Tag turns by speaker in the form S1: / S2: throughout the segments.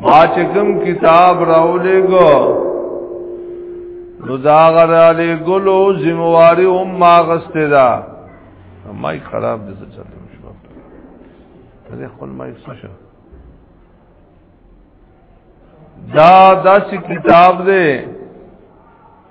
S1: ما چې کوم کتاب راولې ګو نو دا غر علی ګلو ذمہواری هم ما غسته دا مای خراب دي څه چلو شو زه خپل مای څه شو دا داسې کتاب دی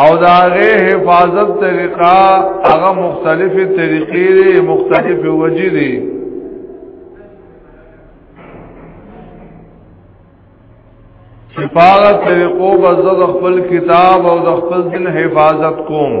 S1: او دا غي حفاظت طریقہ هغه مختلف طریقې دي مختلف وجې دي شفاغت طریقو بزد خپل کتاب او د خپل دین حفاظت کوم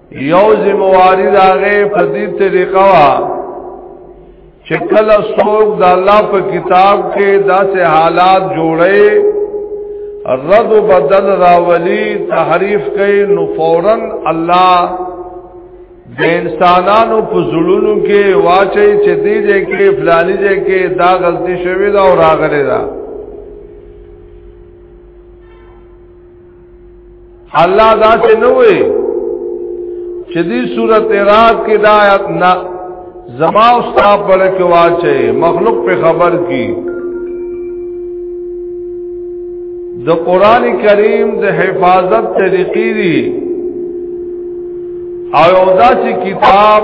S1: یو زمواری داغه په دې طریقه وا چې کله څوک د الله په کتاب کې داسې حالات جوړي رد و بدل راولی تحریف کوي نو فورا الله د انسانانو په زړونو کې واچي چې دې دې کې فلاني دې کې دا غلطي شوې ده او راغلي ده الله دا چې نه وي چې دې صورت رات کې دا آیات نه زما او ستا پر کې واچي مخلوق په خبر کی د قران کریم د حفاظت طریقې دي او دا چې کتاب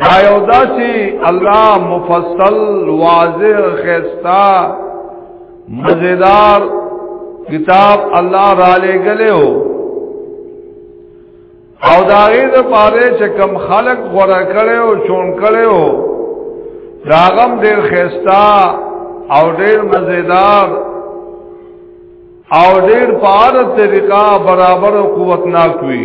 S1: دا یو داسې الله مفصل واضح خستا مزیدار کتاب الله را لګلې او او دا غي د پاره چې کم خلق غره کړي او چون کړي او داغم ډېر خستا او ډېر مزیدار او ډېر پاره طریقہ برابر او قوت ناک وي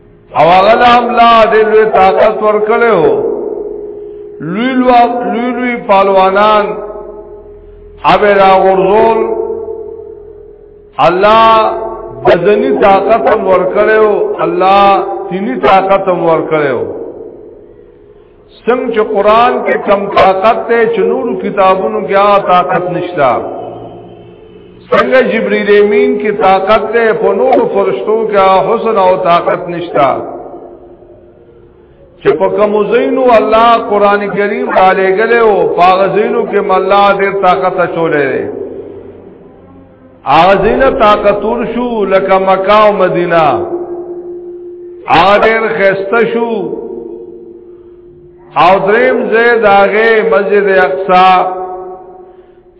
S1: او هغه د املا د لوی طاقت ورکړو لوی لوی لوی پالوانان اوبه را غرزول الله بدنی طاقت ورکړو الله تینی طاقت ورکړو څنګه چې قران کې کم طاقت ته چنور کتابونو کې آ طاقت نشتا څنګه جبرئیل امین کې طاقت ته په نور فرشتو کې حسن او طاقت نشتا چې په کوم زینو الله قران کریم علی ګلو پاغ زینو کې مله دې طاقت چولې اغزین طاقتور شو لکه مکه او مدینه اغیر خسته شو او دریم زید آغه مسجد اقصا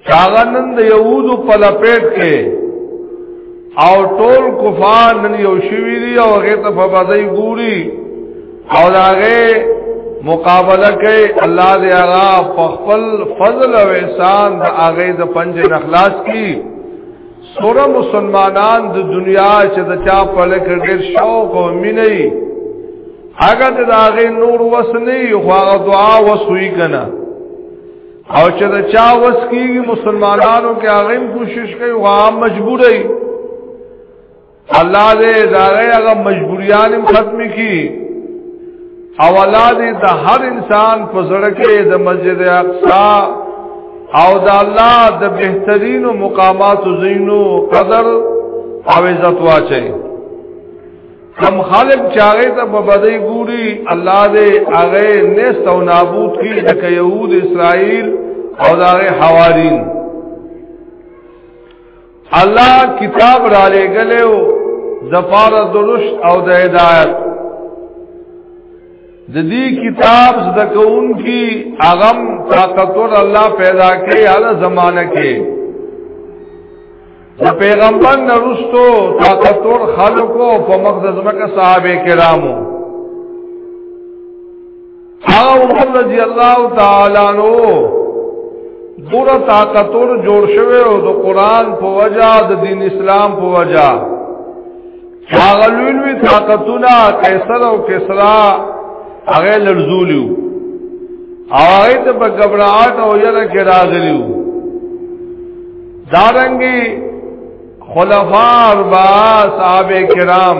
S1: چاغنن د یهودو په لپیټ کې او ټول کفار نن یو شوی دی او هغه ته په بدای ګوري او داغه مقابله کوي الله دې هغه په خپل فضل او احسان د هغه د پنج نخلاص کی سوره مسلمانان د دنیا چې د چا په لکه ډېر شوق او مینې هغه د هغه نور وسنی خو هغه دعا وسوي کنه او چې د چا وس کیږي مسلمانانو کې هغه کوشش کوي او عام مجبورای الله دې داغه هغه مجبوریان ختم کی او الله دې د هر انسان په زړه کې د مسجد اقصا او د الله د بهترین مقامات زینو قدر او عزت واچي کم خالق چاغه ته په بدی ګوري الله دې هغه نست او نابود کی د يهود اسرائیل او دغه حوارین الله کتاب را لګلو زفار درش او د هدایت د دې کتاب زده کون کی اغم طاقتور الله پیدا کړي هغه زمانہ کې د پیغمبر نرستو طاقتور خلقو په مقدس مکه صحابه کرامو عمر رضی الله تعالی عنہ دور طاقتور جوړ شوی او د قران په وجا د دین اسلام په وجا هغه لوی طاقتونه قیصر او کسرا هغه لړزولیو او هغه ته په غبرات او یره کې راغلیو دارنګي خلفاء اربعه صحابه کرام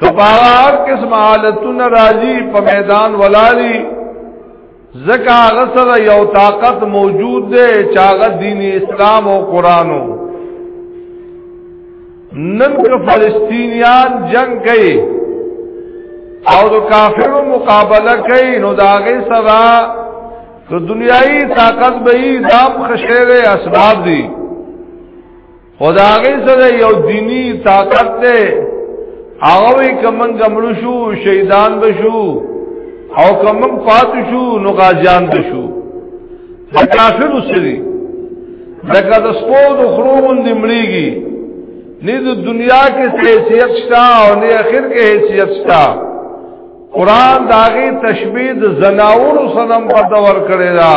S1: سپارا هر قسم حالتونه راځي په میدان ولالي زکا غسر یو طاقت موجود دی چاغه دین اسلام او قرانو نن که فلسطینیان جنگ کوي او د کافرو مقابله کوي نو داغه سره د دنیایي طاقت به یې دام خشره اسباب دي خداغه سره یو دینی طاقت ده هغه کمن کمل شو شهیدان بشو او کمن پات شو نو غازیان بشو دا کافر وسري لکه د سپو د خرومون دی مړیږي نه د دنیا کې حیثیت شته او نه اخر کې حیثیت شته قران داغه تشبیه د زناور سنم په دور کړی دا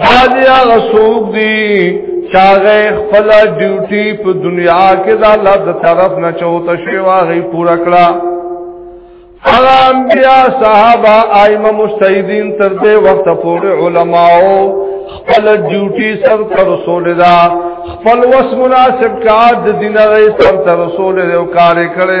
S1: باندې هغه څوک دي چې هغه خپل ډیوټي په دنیا کې د الله د طرف نه چوته شوی هغه پورا کړه هغه انبیا صحابه ائمه مجتهدین تر دې وخت پورې علماو خپل ډیوټي سر تر رسول دا خپل وس مناسب کار د دین غي سر تر رسول او کار کړي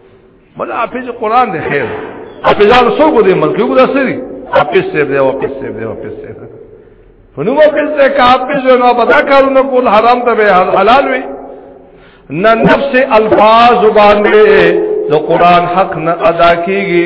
S1: مله حافظ قران دی خیر حافظان سو کو دی ملک کو دسری حافظ سے دی حافظ سے دی حافظ سے فنو حافظ سے کا حافظ نو بدا کارونه کول حرام ته حلال وی نه نفس الفاظ باندې د قران حق نه ادا کیږي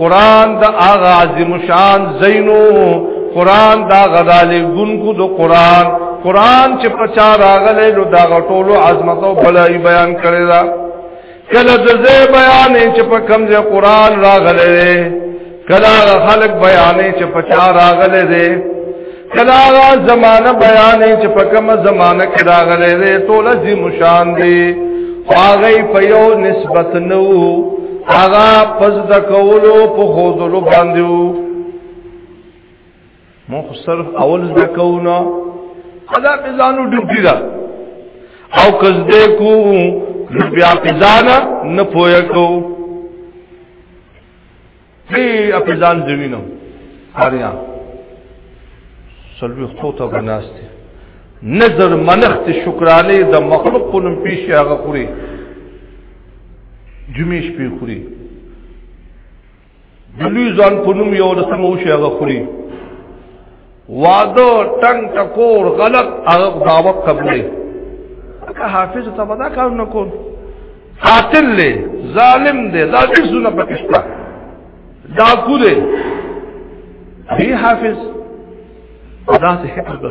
S1: قران د اغا عظیم شان زینو قران دا غدالې ګونکو د قران قران چې پچا راغلې نو دا غټولو عظمت او بلای بیان کړی دا کله د زې بیان چې په کم ځای قران راغلې کله خلق بیانې چې پچا راغلې کدا غا زمانہ بیانې چې په کومه زمانہ کې راغلې ده ټول دې مشان دي هغه په یو نسبت نو هغه پز د کولو په خودلو باندې مو صرف اول د کوونه ادا په ځانو ډوبې ده او کز دې کو بیا په ځان نه پوهه کو دی په ځان دی وینم هریا سلوی خطو ته بناسته نظر منخت شکرانه د مخلوق په نوم پیش هغه خوري جمیش پی خوري دلی ځان په نوم یو د سمو شي هغه خوري واده ټنګ ټکور غلط هغه دعوت قبلې که حافظ ته ودا کار نه کول قاتل له ظالم دی دا ډیر سونه پکشتا دا کو دی دی حافظ دا څه حکم ده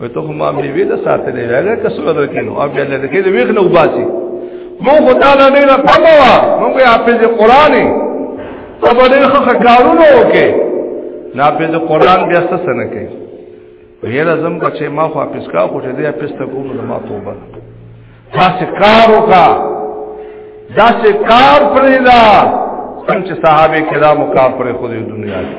S1: وي ته هم ما میوه د ساتلې راغله کسو درکې نو او بیا لکه دې ویخ نو باسي مو خدای له دې نه پموا مونږ یې حافظ قران ته به دې خخ کارونه وکې نه حافظ قران بیا څه سن کوي ویل زم بچې ما خو حافظ کا خو دې حافظ ته کوم ما توبه تاسو کار وکا دا سه کار پرې دا څنګه صحابه کرامو کار پرې خو دې دنیا کې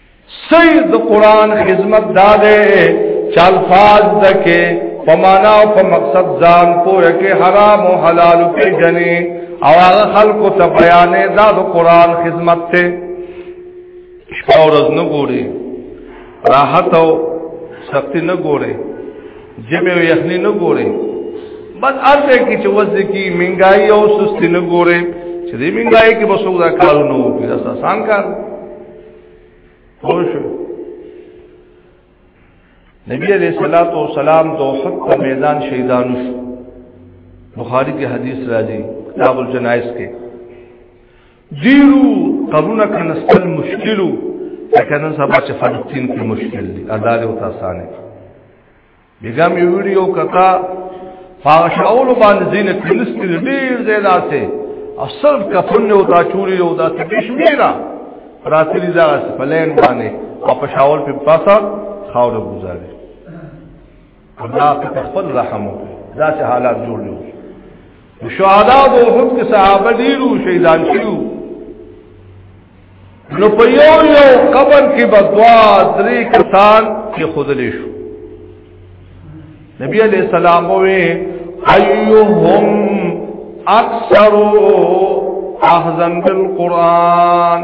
S1: سید قران خدمت داده چال فاز دکې په معنا او په مقصد ځان پوهه کې حرام او حلال کې جنې او هغه خلکو ته بیانې دا د قران خدمت ته شپه ورځ نه ګوري راحت او سختی نه ګوري جمع او یخنی نه ګوري بس ارته کې چې وځي کې منګای او سستی نه ګوري چې دې منګای کې بسوګه کارونه وکړي دا آسان کار خوشو نبی علیہ الصلوۃ والسلام د احد په میدان شهیدانو شو بخاری کې حدیث راځي کتاب الجنائز کې دیرو قبرونه کنستل مشکلو لکه نن سبا چې فلسطین کې مشکل دي ادا له تاسو نه بیګا مې ویډیو کتا فاشاول باندې زین کلس کې ډیر زیاده سه او صرف کفن او دا چوری او دا تشمیرا راتلی دا پلین باندې او په شاول په پاسا خاور گزاري الله په خپل رحم دا چې حالات جوړ جوړ شهدا د احد کې صحابه ډیرو شهیدان شیو نو په یو یو قبر کې بدوا درې کسان کې خودلې شو نبی علیہ السلام وې ايهم اکثر احزن بالقران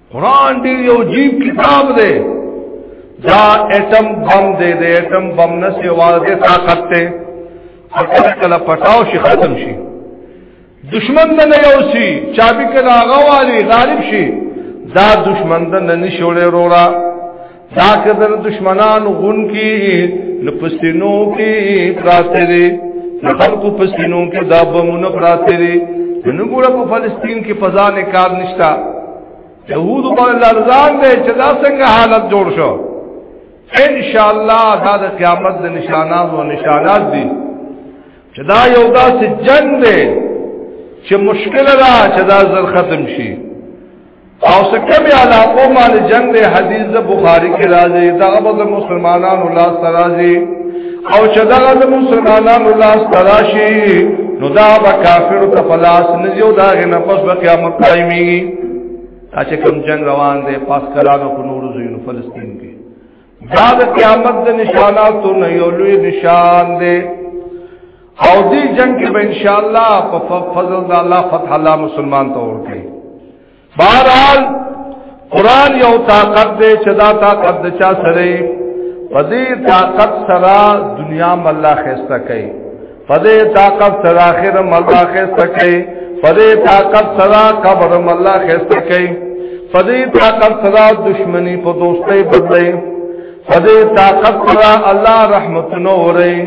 S1: قران دی یو جیب کتاب دی دا اټم بم دی دی اټم بم نه سیوا دی طاقت ته فقط کله پټاو شي ختم شي دشمن نه یو شي چابي کله غوالي غالب شي دا دشمن نه نشولې رورا دا کدر دشمنان غون کی نپسینو کی پراته دی خلکو پسینو کی دا بمونه پراته دی نن ګوره په فلسطین کې فضا نه کار نشتا یهود په لرزان دی چې دا څنګه حالت جوړ شو ان شاء الله دا د قیامت د نشانات او نشانات دي چې دا یو داسې جنگ دی چې مشکل ده چې دا زر ختم شي او سکه بیا لا قوم علی جنگ دی حدیث د بخاری کې راځي دا به مسلمانانو لاس راځي او چې دا د مسلمانانو لاس راشي نو دا به کافر ته پلاس نه یو دا نه پس به قیامت قائمي چې کوم جنگ روان دی پاس کرانو په نور زینو فلسطین کې دا د قیامت د نشاناتو نه یو لوی نشان دی او دې جنگ کې به ان شاء الله په فضل د الله فتح الله مسلمان ته ورکړي بهرحال قران یو طاقت دی چې دا طاقت د چا سره په دې طاقت سره دنیا مله خسته کوي پدې طاقت سره اخر مله خسته کوي پدې طاقت سره قبر مله خسته کوي پدې طاقت سره دشمنی په دوستۍ بدلې پدې طاقت سره الله رحمت نورې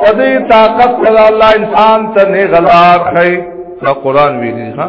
S1: پدې طاقت سره الله انسان ته نه غلار خي دا قران ویلي ها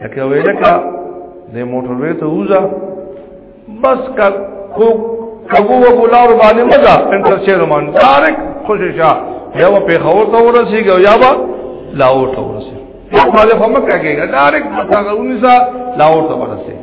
S1: لکه ویلکا د موټر وې ته وځه بس کا کو کبو و بولار باندې مزه انټرچې رومان تارک خوشی شاه یا و په خور ته ورسیږي یا با لاور ته ورسیږي مخالفه مکه کېږي ډایرک متغونی سا لاور ته ورسیږي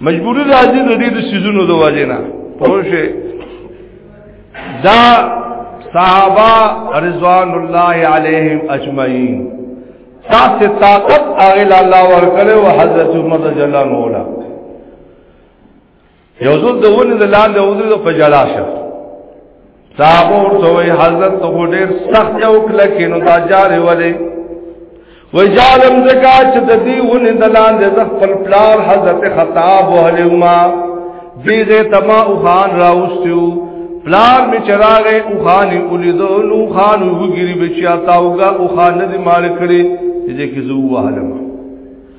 S1: مجبوری راځي د دې د سيزونو د وجنه پوښه دا صحابه رضوان الله علیهم اجمعین تاسو طاقت اغل الله ورکړو او حضرت عمر رضی الله عنه ولا یو ځل د ونه د لاندې ودرې په جلاشه صحابه ورته حضرت ته ډیر سخت یو کلکې نو دا جارې ولې وای جالم زکا چې د دې ونې د لاندې د خپل پلار حضرت خطاب وهلې ما دیغه تما او خان راوستیو پلار می چراغه او خان ولیدو نو خان وګری بچیا تاوګه او خان دې مال کړي دې کې زو وهلم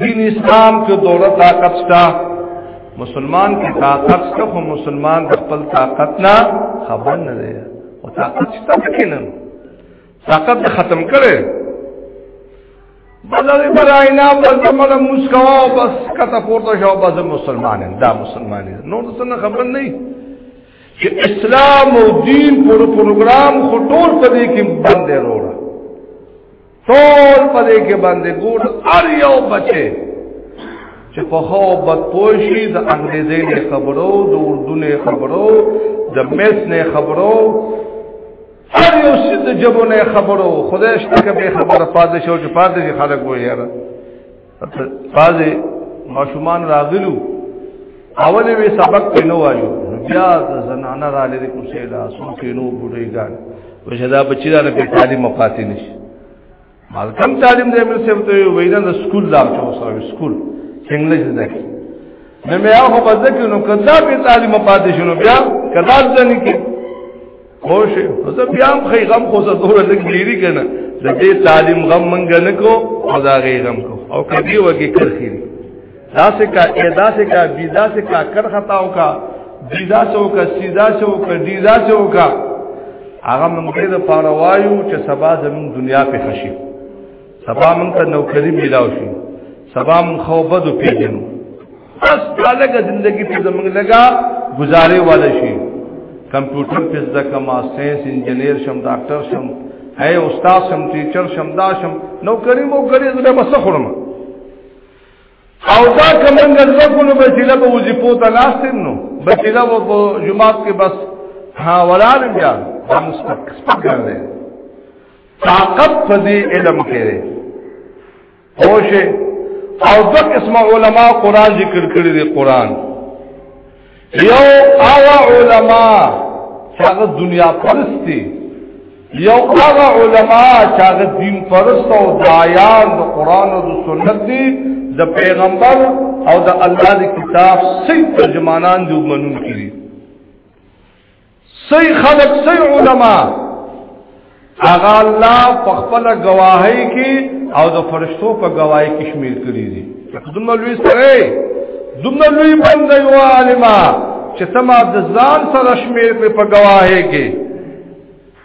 S1: دین اسلام کې دولت طاقت شته مسلمان کې طاقت شته خو مسلمان د خپل طاقت نه خبر نه دی او طاقت شته کې نه طاقت ختم کړي بلغی برای نام بلتا ملا مسکوا و بس کتا پورتا شاو بس مسلمان ہیں دا مسلمان ہیں نور دسنا خبر نہیں کہ اسلام و دین پر پروگرام خطور پر ایک بندے رو رہا ټول په دې کې باندې ګور ار یو بچي چې په خو بد پوشي د انګريزي نه خبرو د اردو نه خبرو د مس نه خبرو هر یو څه د جبو نه خبرو خدای شته کې به خبره پاتې شو چې پاتې خلک وایي بعضې ماشومان راغلو اولې وی سبق په نو وایو بیا د زنانه را لري کوسه لا سو کې نو بډېګان وشدا بچی دا په تعلیم مقاتی نشي مالکم تعلیم دې مل سم ته وینا د سکول لا چو سره سکول څنګه زده کی نو مې هغه په ځکه نو کدا په تعلیم پاتې شنو بیا کدا ځنی کې خوش زه بیا هم خی غم خو زه دوره لګ لیری کنه د دې تعلیم غم منګ نه کو او دا غي غم کو او کدی وګي کرخي دا سه کا ادا سه کا بیدا سه کا کر خطاو کا بیدا سه او کا سیدا سه او کا دیدا سه او کا هغه موږ د پاره وایو چې سبا زمون دنیا په خشي سبا موږ ته نوکری ملاوي سبا موږ خو بده پیژنو بس دا لګه زندگی په زمنګ لګا گزارې والا شي کمپیوټر په زده کما ساينس انجنیر شم ډاکټر شم اے استاد شم ټیچر شم دا شم نو کریم او کریم زما بس خورم او دا کمنګ زکونو به چې لبه وظیفو ته لاستم نو به چې لبه په جمعات کې بس ها ولال بیا دا مستقبل دی طاقت په دې علم کې خوشه او دو قسم علماء قرآن ذکر کړی دی قرآن یو آغا علماء چاگه دنیا پرستی یو آغا علماء چاگه دین پرست او دعیان دا قرآن و دا سنت دی دا پیغمبر او دا اللہ دی کتاب سی ترجمانان دی امنون کی دی صحیح خلق صحیح علما اغا الله په خپل گواهی کې او د فرشتو په گواهی کې شمیل کړی دي دومره لوی سره دومره لوی بنده یو عالما چې تما د ځان سره شمیل په گواهی کې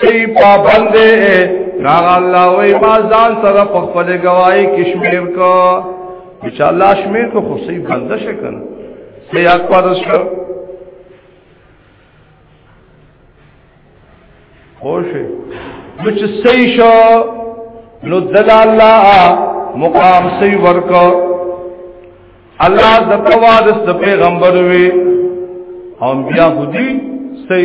S1: سی پابند راغ الله وی ما ځان سره په خپل گواہی کې شمیر کو ان شاء الله شمیر کو خو سی بندش کنه سی اکبر شو خوش نو چې سی شو نو دل الله مقام سی ورکو الله د تواد د پیغمبر وی او بیا خودي سی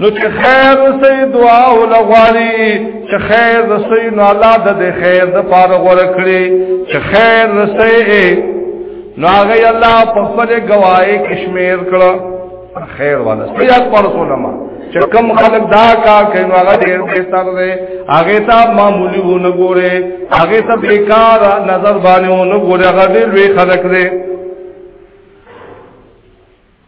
S1: نو چې خیر سي دعا ولغواري چې خیر سي نو الله د دې خیر د پاره غوړه کړی چې خیر سي نو هغه الله په خپل گواهی کشمیر کړه خیر والا سي اکبر سولما چې کم خلک دا کار کوي نو هغه ډیر بهتر دی هغه ته معمولی و نه ګوره هغه ته بیکار نظر باندې و نه ګوره هغه ډیر وی خلک دی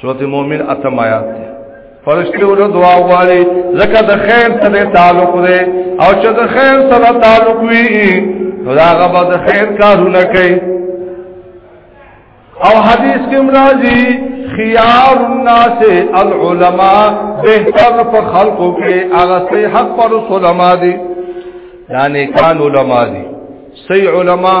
S1: سورت مومن اتم آیات دی فرشتي ول دعا غواړي زکه د خیر سره تعلق دی او چې د خیر سره تعلق وي نو دا غبا د خیر کارونه کوي او حدیث کې مرাজি خيار الناس العلماء بهتر په خلقو کې هغه سي حق پر علماء دي یعنی کان علماء دي سي علماء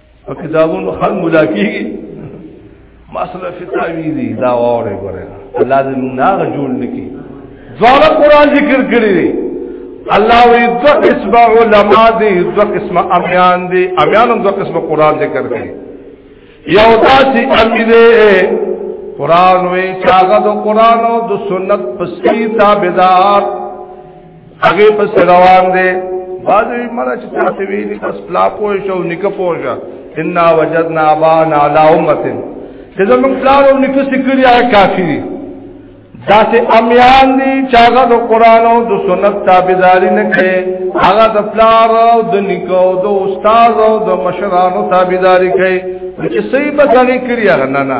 S1: په کتابونو خل مولا کیږي مسله فتاوی دي دا وره غره الله دې موږ نه جوړ نکي ځواب قران ذکر کړی دی الله وی دو قسم علماء دی دو قسم امیان دی امیان هم دو قسم قران ذکر کړی یو داسې امی دی قران وی چاغه د قران او د سنت پسې تابعدار هغه پس روان دی باځي مړه چې تاسو ویلي پس پلا پوه شو نک پوه شو ان وجدنا بانا علی امه چې زمون پلارو نک سکري هغه کافی دي داسې امیان دي چې هغه د قران او د سنت تابعداري نه کوي هغه د پلار او د نکو د استاد او د مشرانو تابعداري کوي چې صحیح به ځانې کړی هغه نه نه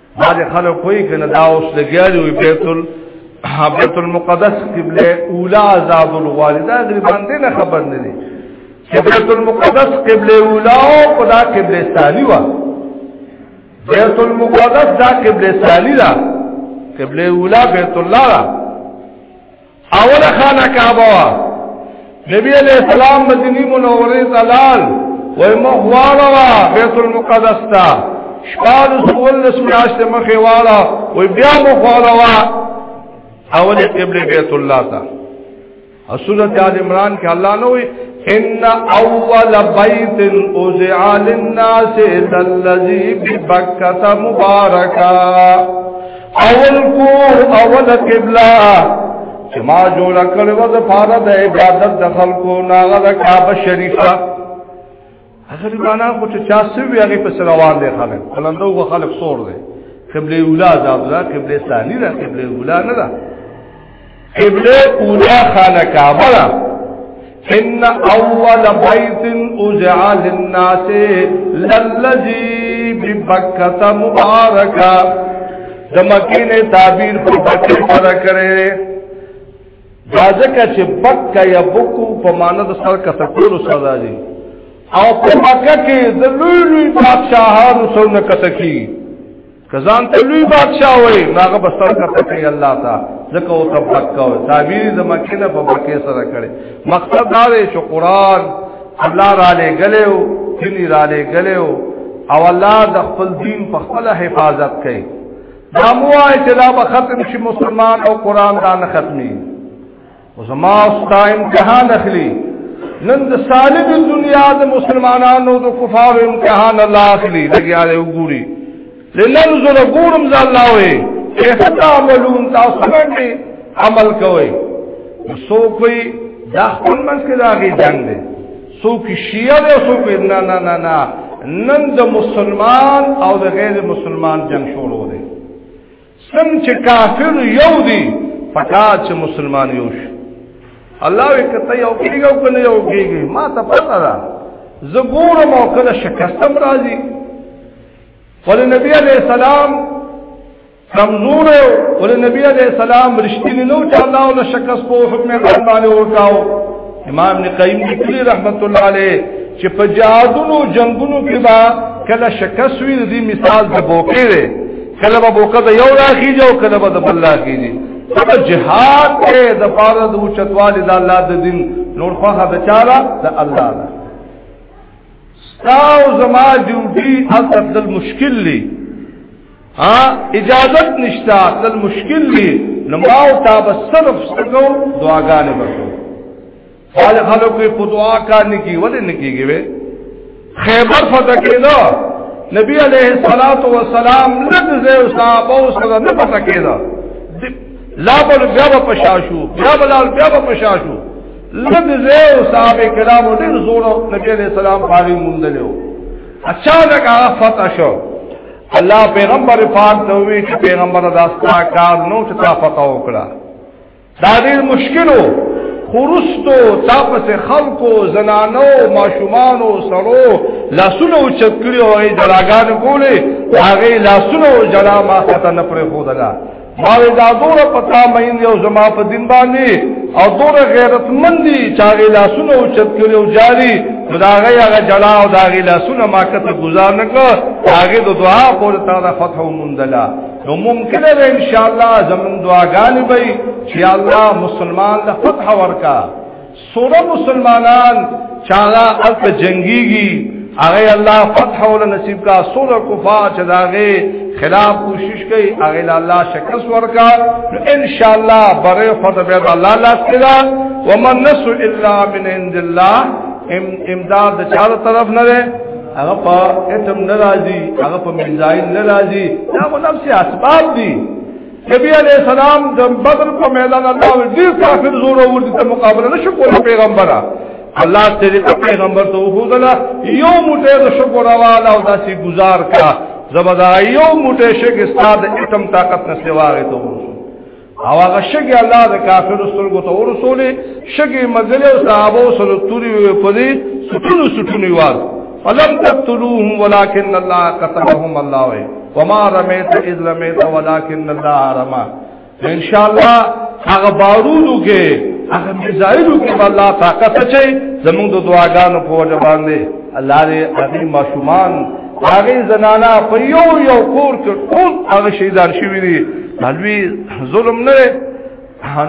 S1: بعض خلک کوئی کنه دا اوس لګیاري وي بیت ال بیت المقدس قبله اولا آزاد الوالدا غریبان دې نه خبر نه دي چې بیت المقدس قبله اولا او خدا قبله ثانی وا بیت المقدس دا قبله ثانی دا قبله اولا بیت الله دا اوله خانه کعبه وا نبی علیہ السلام مدینی منوره تلال وای مخواړه وا بیت المقدس تا شپال سول سمیاشت مخې واړه وای بیا مخواړه وا اول قبله بیت الله تا سورت آل عمران کې الله نو ان اول بیت اوزع للناس الذی ببکۃ مبارکہ اول کور اول قبله چې ما جوړ کړې و د پاره د عبادت د خلکو ناغه د کعبه شریفه هغه معنا خو چې چا سوي هغه په سلوان دی خلک بلندو غو خلک سور دی قبله اولا دا قبله ثانی دا قبله اولا نه ده قبله اولا خانه کعبه ده ان اول بیت اجع للناس للذی ببکت مبارکا د مکې نه تعبیر په بکې سره کړي ځکه چې بکا یا بکو په معنی د سر کته کول سره راځي او په مکه کې د لوی لوی بادشاہانو سره کته کیږي کزان ته لوی بادشاہ وای ناغه بسر کا پکې الله تا زکه او تبکا او تعبیر د مکه نه په بکه سره کړي مقصد دا دی چې قران الله را لګلو دین را لګلو او الله د خپل دین په خپل حفاظت کوي دا مو آیت لا به ختم شي مسلمان او قران دا نه ختمي او زما ستا امتحان اخلي نن د سالب دنیا د مسلمانانو د کفار امتحان الله اخلي لګیا دی وګوري لنن زره ګورم ز الله وي کیف تعملون تاسو باندې عمل کوي سو کوئی دا خپل منځ کې داږي جنگ دی سو کې شیعه دی سو کې نه نه نه نه نن د مسلمان او د غیر مسلمان جنگ شروع دی سم چې کافر یو دی پکا چې مسلمان یو شي الله وی کته یو کېږي او کنه یو کېږي ما ته پته ده زه ګورم او کله شکستم راځي ول نبی علیہ السلام کمزور ہے ول نبی علیہ السلام رشتینی نو چې الله ول شکست په حکم قرآن باندې ورکاو امام ابن قیم کلی رحمت الله علیه چې په جهادونو جنگونو کې با کله شکست وی دی مثال د بوکې کله به موقع د یو راخیږي او کله به د بل راخیږي دا جهاد ته د پاره د اوچتوالي د الله د دین نور خو هغه چاره د الله ده ستاو زما ډیوټي اصل مشکل دی ها اجازت نشتا اصل مشکل دی نو ما او تا بس صرف څنګه دعاګانې وکړو باج خلق کوئی پتوا کار نکی ولی نکی گی وی خیبر فتح کی دا نبی علیہ السلام و سلام لد زیو صحابہ و صدا نفتح کی دا لابل بیا با پشاشو بیا بلال بیا با پشاشو لد زیو صحابہ کلام و دیر زورو نبی علیہ السلام پاری مندلیو اچانک آغا فتح شو اللہ پیغمبر پاک دوی چه پیغمبر داستا کار نو چه تا فتح وکڑا دا ډیر مشکلو خورستو تاپس خلکو زنانو ماشومانو سړو لاسونه او چتکړي او ای دراګان کولې هغه لاسونه او جلا ما خطا نه پرې خودلا ما دا دور پتا مین یو زما په دین باندې او دور غیرت مندي چاغه لاسونه او چتکړي او جاری مداغه هغه جلا او داغه لاسونه ما کته گزار نکړه هغه د دعا په تعالی فتح مندلا نو ممکن ده ان شاء الله زمون دعاګانې به چې الله مسلمان له فتح ورکا سوره مسلمانان چاغه الف جنگيږي هغه الله فتح ول نصیب کا سوره کفا چې داغه خلاف کوشش کوي هغه الله شکست ورکا نو ان شاء الله بره خدای به الله لاس کړه ومن نصر الا من عند الله امداد د چا طرف نه هغه په اتم ناراضي هغه په میزایل ناراضي دا خو نفس اسباب دي نبی علیہ السلام د بدر په میدان الله ډیر کافر زور اور دي ته مقابله نشو کولای پیغمبره الله تعالی پیغمبر ته وحدلا یو موټه د شکر والا او داسې گزار کا زبدا یو موټه شګ استاد اتم طاقت نه سیواره ته او هغه شګي الله د کافر سترګو ته ورسولې شګي مزل او صحابه سره توري په دې سټونو سټونو واز فلم تقتلوهم ولكن الله قتلهم الله وي وما رميت اذ رميت ولكن الله رمى ان شاء الله هغه بارودو کې هغه میزایلو کې الله طاقت چي زموږ د دعاګانو په وجه باندې الله دې هغه ماشومان هغه زنانا په یو یو کور کې ټول هغه شهیدان شوی دي دلوی ظلم نه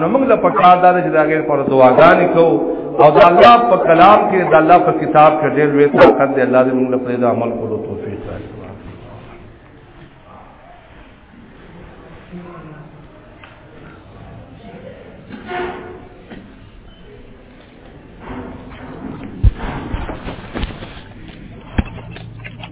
S1: نو موږ له پکار دار چې دا غیر پر دعاګانې کو او د الله په کلام کې د الله په کتاب کې ډېر وې طاقت دی الله دې موږ له پرې عمل کولو توفیق راکړي